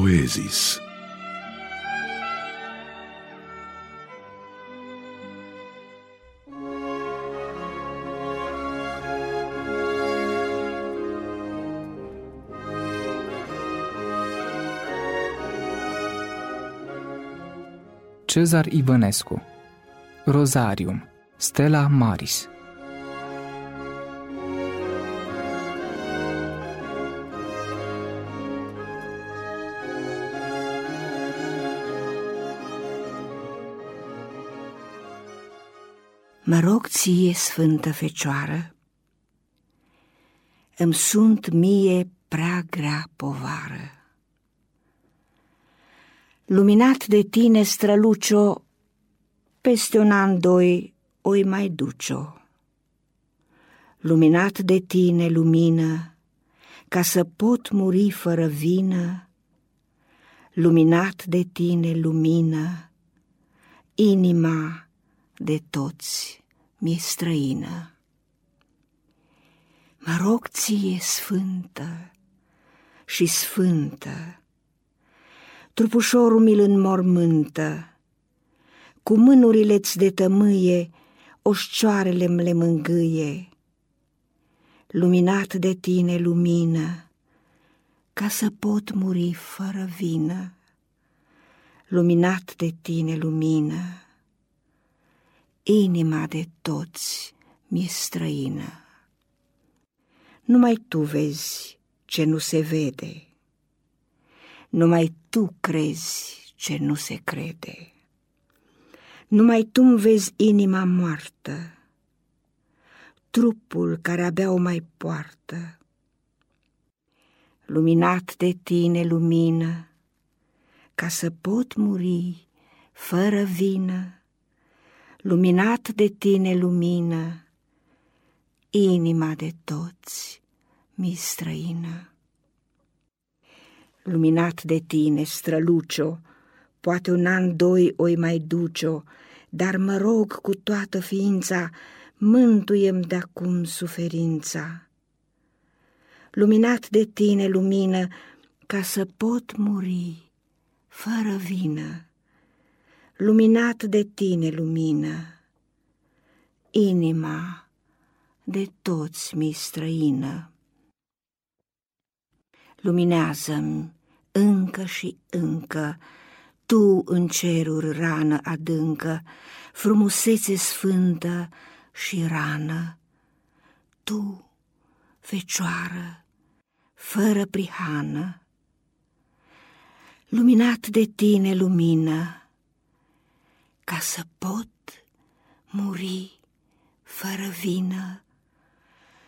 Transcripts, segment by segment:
poezis. Cezar Ivănescu Rozarium Stella Maris Mă rog ție, Sfântă Fecioară, îmi sunt mie prea grea povară. Luminat de tine, strălucio, peste un an, doi, oi mai ducio. Luminat de tine, lumină, ca să pot muri fără vină, luminat de tine, lumină, inima de toți mi-e străină. Mă rog ție, sfântă și sfântă, trupușorul mi-l înmormântă, cu mânurile-ți de tămâie, oșcioarele le mângâie. Luminat de tine lumină, ca să pot muri fără vină. Luminat de tine lumină, inima de toți mi-e străină. Numai tu vezi ce nu se vede, numai tu crezi ce nu se crede. Numai tu îmi vezi inima moartă, trupul care abia o mai poartă. Luminat de tine lumină, ca să pot muri fără vină, luminat de tine lumină, inima de toți mi străină. Luminat de tine, strălucio, poate un an, doi oi mai duce dar mă rog cu toată ființa, mântuiem de acum suferința. Luminat de tine lumină, ca să pot muri fără vină luminat de tine lumină, inima de toți mi străină. Luminează-mi încă și încă, tu în ceruri rană adâncă, frumusețe sfântă și rană, tu, fecioară, fără prihană, luminat de tine lumină, ca să pot muri fără vină,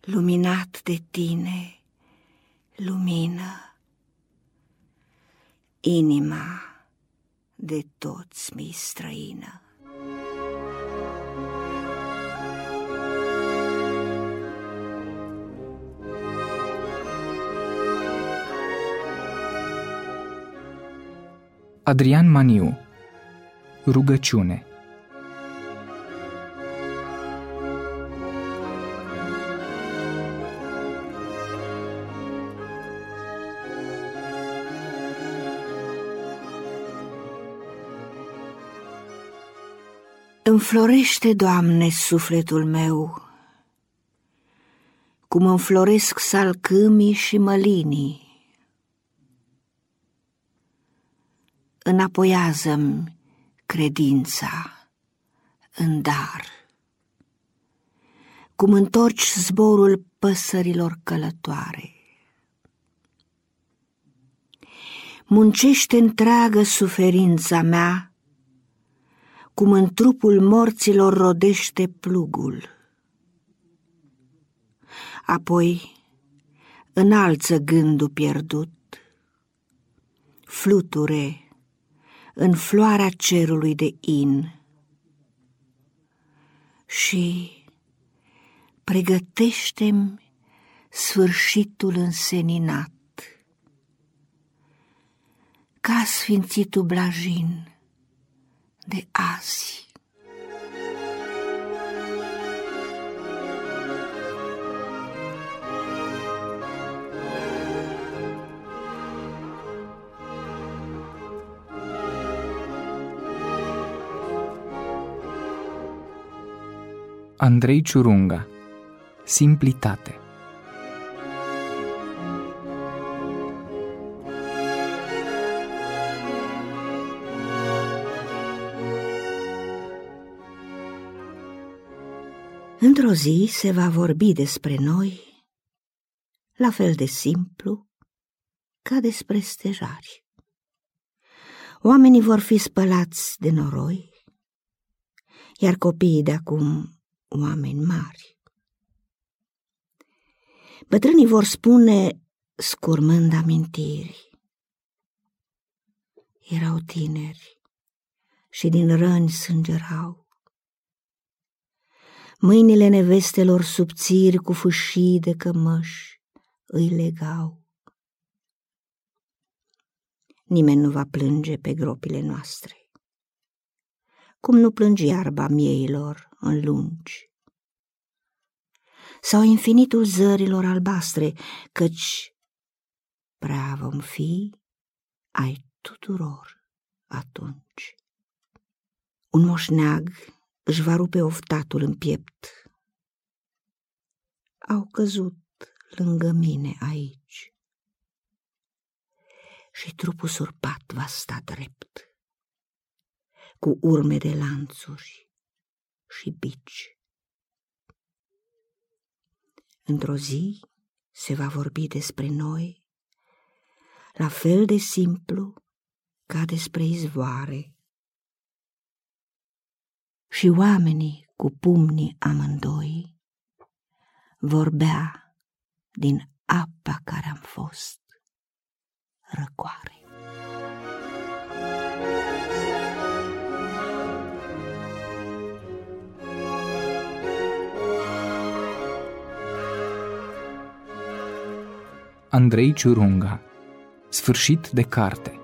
luminat de tine, lumină, inima de toți mi străină. Adrian Maniu Rugăciune Înflorește, Doamne, sufletul meu, cum înfloresc salcâmii și mălinii. Înapoiază-mi credința în dar. Cum întorci zborul păsărilor călătoare. Muncește întreagă suferința mea, cum în trupul morților rodește plugul. Apoi înalță gândul pierdut, fluture în floarea cerului de in și pregătește-mi sfârșitul înseninat, ca sfințitul blajin de azi. Andrei Ciurunga Simplitate Într-o zi se va vorbi despre noi la fel de simplu ca despre stejari. Oamenii vor fi spălați de noroi, iar copiii de acum oameni mari. Bătrânii vor spune, scurmând amintiri, erau tineri și din răni sângerau. Mâinile nevestelor subțiri cu fâșii de cămăși îi legau. Nimeni nu va plânge pe gropile noastre cum nu plângi iarba mieilor în lungi. Sau infinitul zărilor albastre, căci prea vom fi ai tuturor atunci. Un moșneag își va rupe oftatul în piept. Au căzut lângă mine aici și trupul surpat va sta drept cu urme de lanțuri și bici. Într-o zi se va vorbi despre noi, la fel de simplu ca despre izvoare. Și oamenii cu pumnii amândoi vorbea din apa care am fost răcoare. Andrei Ciurunga Sfârșit de carte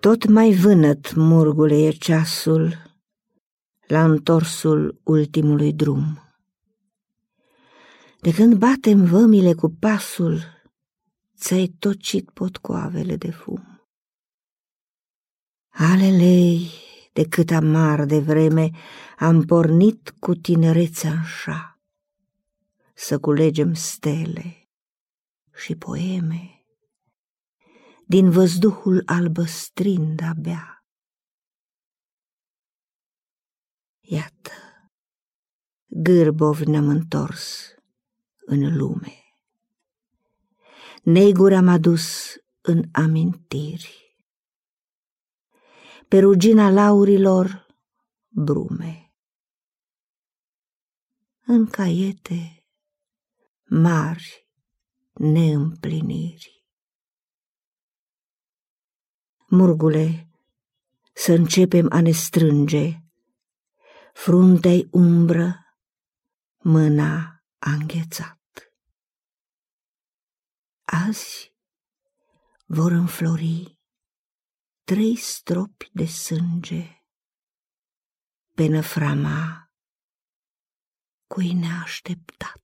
Tot mai vânăt, murgule, e ceasul la întorsul ultimului drum. De când batem vămile cu pasul, ți-ai tocit potcoavele de fum. Alelei, de cât amar de vreme, am pornit cu tinerețea așa, să culegem stele și poeme, din văzduhul albăstrind abia. Iată, gârbov ne-am întors în lume neguri am adus în amintiri. Pe rugina laurilor brume. În caiete mari neîmpliniri. Murgule, să începem a ne strânge, fruntei umbră, mâna a înghețat. Azi vor înflori trei stropi de sânge pe năframa cui neașteptat.